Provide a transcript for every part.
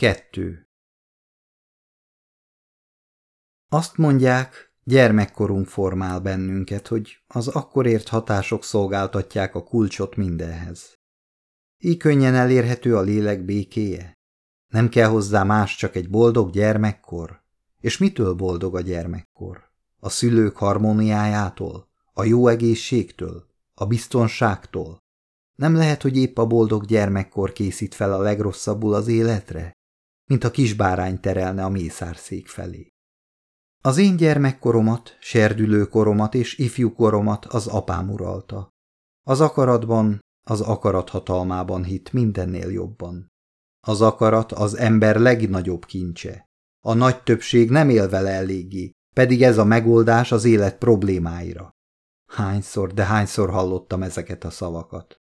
Kettő. Azt mondják, gyermekkorunk formál bennünket, hogy az akkor ért hatások szolgáltatják a kulcsot mindenhez. Így könnyen elérhető a lélek békéje? Nem kell hozzá más, csak egy boldog gyermekkor? És mitől boldog a gyermekkor? A szülők harmóniájától? A jó egészségtől? A biztonságtól? Nem lehet, hogy épp a boldog gyermekkor készít fel a legrosszabbul az életre? Mint a kisbárány terelne a mészárszék felé. Az én gyermekkoromat, serdülőkoromat és ifjúkoromat az apám uralta. Az akaratban, az akarat hatalmában hitt mindennél jobban. Az akarat az ember legnagyobb kincse. A nagy többség nem él vele eléggé, pedig ez a megoldás az élet problémáira. Hányszor, de hányszor hallottam ezeket a szavakat.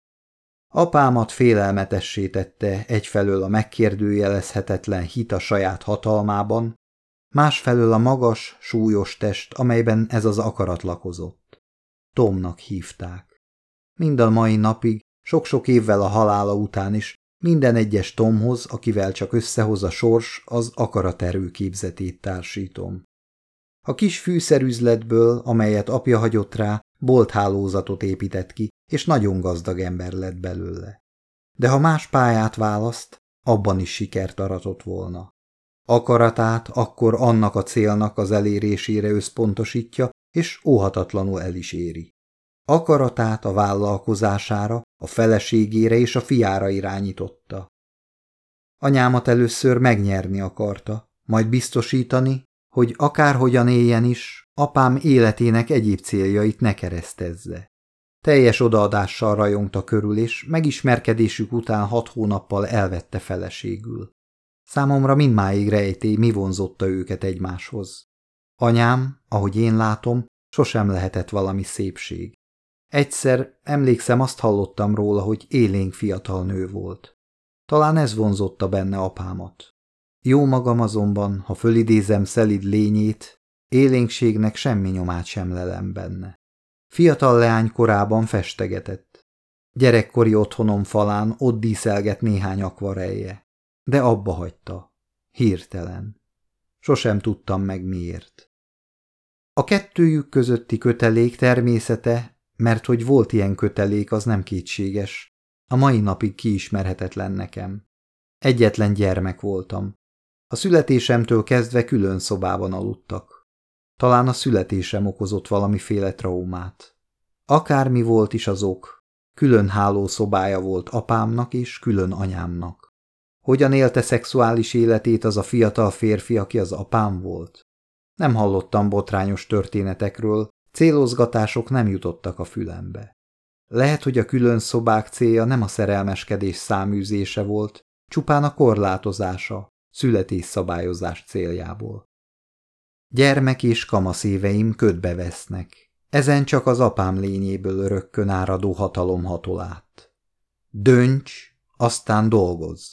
Apámat félelmetessé tette egyfelől a megkérdőjelezhetetlen hit a saját hatalmában, másfelől a magas, súlyos test, amelyben ez az akarat lakozott. Tomnak hívták. Mind a mai napig, sok-sok évvel a halála után is, minden egyes Tomhoz, akivel csak összehoz a sors, az akaraterő képzetét társítom. A kis fűszerüzletből, amelyet apja hagyott rá, bolthálózatot épített ki, és nagyon gazdag ember lett belőle. De ha más pályát választ, abban is sikert aratott volna. Akaratát akkor annak a célnak az elérésére összpontosítja, és óhatatlanul el is éri. Akaratát a vállalkozására, a feleségére és a fiára irányította. Anyámat először megnyerni akarta, majd biztosítani, hogy akárhogyan éljen is, apám életének egyéb céljait ne keresztezze. Teljes odaadással rajongta körül, és megismerkedésük után hat hónappal elvette feleségül. Számomra mindmáig rejtély, mi vonzotta őket egymáshoz. Anyám, ahogy én látom, sosem lehetett valami szépség. Egyszer emlékszem, azt hallottam róla, hogy élénk fiatal nő volt. Talán ez vonzotta benne apámat. Jó magam azonban, ha fölidézem szelid lényét, élénkségnek semmi nyomát sem lelem benne. Fiatal leány korában festegetett. Gyerekkori otthonom falán ott díszelget néhány akvarelje, de abba hagyta. Hirtelen. Sosem tudtam meg miért. A kettőjük közötti kötelék természete, mert hogy volt ilyen kötelék, az nem kétséges. A mai napig kiismerhetetlen nekem. Egyetlen gyermek voltam. A születésemtől kezdve külön szobában aludtak. Talán a születésem okozott valamiféle traumát. Akármi volt is az ok, külön hálószobája volt apámnak és külön anyámnak. Hogyan élte szexuális életét az a fiatal férfi, aki az apám volt? Nem hallottam botrányos történetekről, célozgatások nem jutottak a fülembe. Lehet, hogy a külön szobák célja nem a szerelmeskedés száműzése volt, csupán a korlátozása, születésszabályozás céljából. Gyermek és kamaszéveim ködbe vesznek. Ezen csak az apám lényéből örökkön áradó hatalom hatol át. Dönts, aztán dolgozz,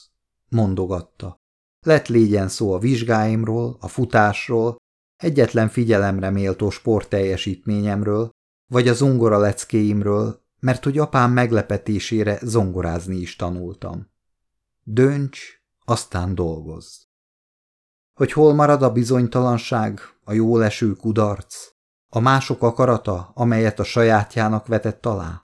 mondogatta. Lett légyen szó a vizsgáimról, a futásról, egyetlen figyelemre méltó sportteljesítményemről, vagy a zongora leckéimről, mert hogy apám meglepetésére zongorázni is tanultam. Dönts, aztán dolgozz. Hogy hol marad a bizonytalanság, a jó leső kudarc, a mások akarata, amelyet a sajátjának vetett alá?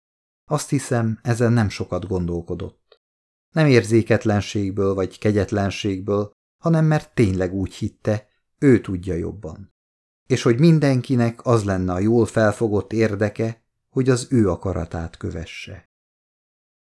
Azt hiszem, ezen nem sokat gondolkodott. Nem érzéketlenségből vagy kegyetlenségből, hanem mert tényleg úgy hitte, ő tudja jobban. És hogy mindenkinek az lenne a jól felfogott érdeke, hogy az ő akaratát kövesse.